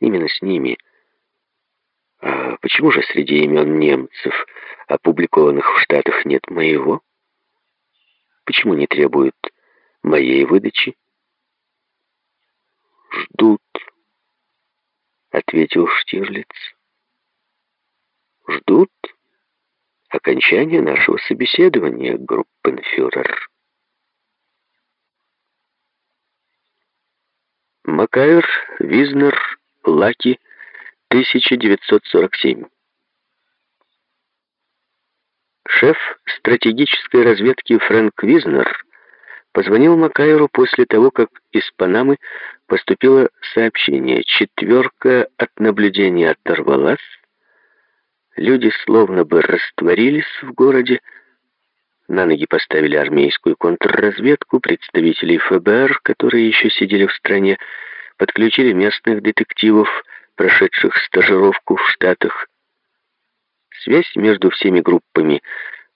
Именно с ними. А почему же среди имен немцев, опубликованных в Штатах, нет моего? Почему не требуют моей выдачи? Ждут, ответил Штирлиц. Ждут окончания нашего собеседования, группенфюрер. Макайр, Визнер, Лаки, 1947. Шеф стратегической разведки Фрэнк Визнер позвонил Макайру после того, как из Панамы поступило сообщение. Четверка от наблюдения оторвалась. Люди словно бы растворились в городе. На ноги поставили армейскую контрразведку, представителей ФБР, которые еще сидели в стране, подключили местных детективов, прошедших стажировку в Штатах. Связь между всеми группами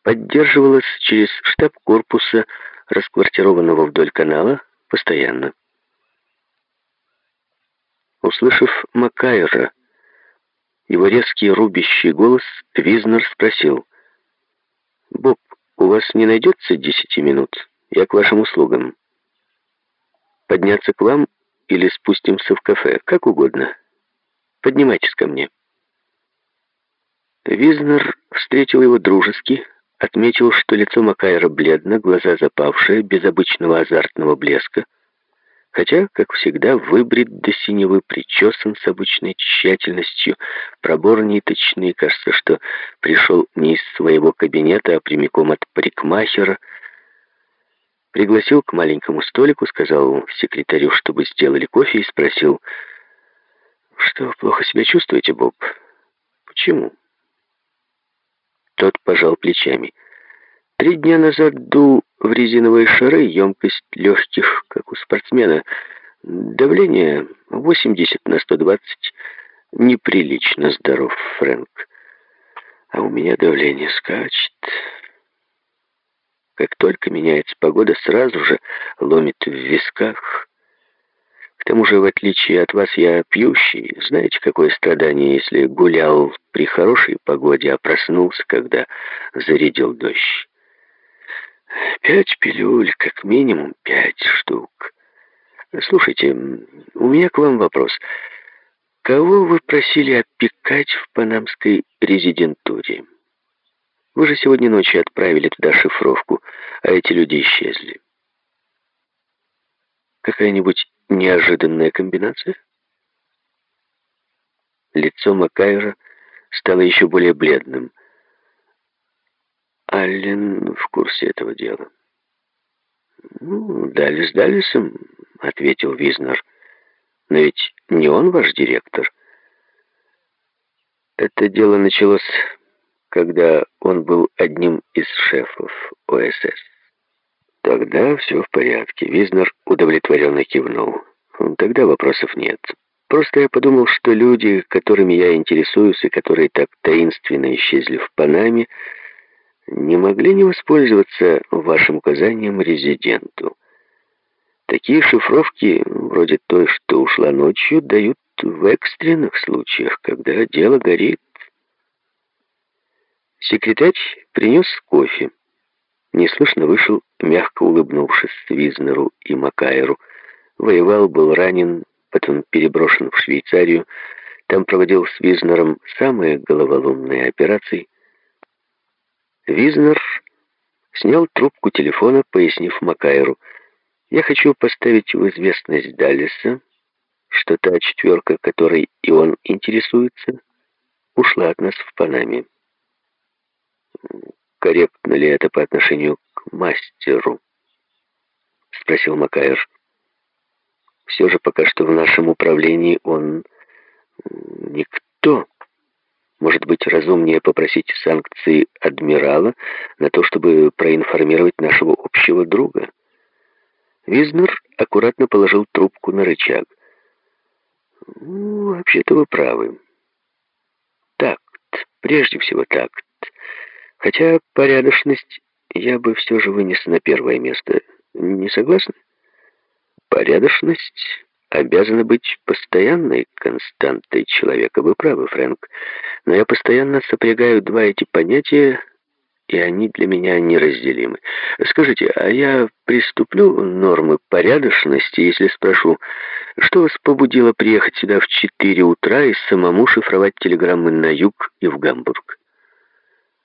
поддерживалась через штаб корпуса, расквартированного вдоль канала, постоянно. Услышав Макайра, его резкий рубящий голос, Визнер спросил, «Боб, у вас не найдется десяти минут? Я к вашим услугам. Подняться к вам или спустимся в кафе, как угодно. Поднимайтесь ко мне». Визнер встретил его дружески, отметил, что лицо Макайра бледно, глаза запавшие, без обычного азартного блеска, хотя, как всегда, выбрит до синевы, причесан с обычной тщательностью, пробор ниточный, кажется, что пришел не из своего кабинета, а прямиком от парикмахера, пригласил к маленькому столику, сказал секретарю, чтобы сделали кофе, и спросил, «Что, плохо себя чувствуете, Боб?» «Почему?» Тот пожал плечами. «Три дня назад дул в резиновые шары, емкость легких, как у спортсмена. Давление 80 на 120. Неприлично здоров, Фрэнк. А у меня давление скачет. Как только меняется погода, сразу же ломит в висках. К тому же, в отличие от вас, я пьющий. Знаете, какое страдание, если гулял при хорошей погоде, а проснулся, когда зарядил дождь? Пять пилюль, как минимум пять штук. Слушайте, у меня к вам вопрос. Кого вы просили опекать в панамской резидентуре? Вы же сегодня ночью отправили туда шифровку, а эти люди исчезли. Какая-нибудь неожиданная комбинация? Лицо Макайра стало еще более бледным. Аллен в курсе этого дела. «Ну, Далис Далисом», — ответил Визнер. «Но ведь не он ваш директор». Это дело началось, когда он был одним из шефов ОСС. Тогда все в порядке. Визнер удовлетворенно кивнул. Тогда вопросов нет. Просто я подумал, что люди, которыми я интересуюсь и которые так таинственно исчезли в Панаме, не могли не воспользоваться вашим указанием резиденту. Такие шифровки, вроде той, что ушла ночью, дают в экстренных случаях, когда дело горит. Секретарь принес кофе. Неслышно вышел, мягко улыбнувшись Визнеру и Макайру. Воевал, был ранен, потом переброшен в Швейцарию. Там проводил с Визнером самые головоломные операции. Визнер снял трубку телефона, пояснив Макайру. «Я хочу поставить в известность Даллиса, что та четверка, которой и он интересуется, ушла от нас в Панаме. Корректно ли это по отношению к мастеру?» Спросил Макайр. «Все же пока что в нашем управлении он никто». Может быть, разумнее попросить санкции адмирала на то, чтобы проинформировать нашего общего друга? Визнер аккуратно положил трубку на рычаг. Ну, вообще-то вы правы. Такт, прежде всего такт. Хотя порядочность я бы все же вынес на первое место. Не согласны? Порядочность обязана быть постоянной константой человека. Вы правы, Фрэнк. Но я постоянно сопрягаю два эти понятия, и они для меня неразделимы. Скажите, а я приступлю нормы порядочности, если спрошу, что вас побудило приехать сюда в четыре утра и самому шифровать телеграммы на юг и в Гамбург?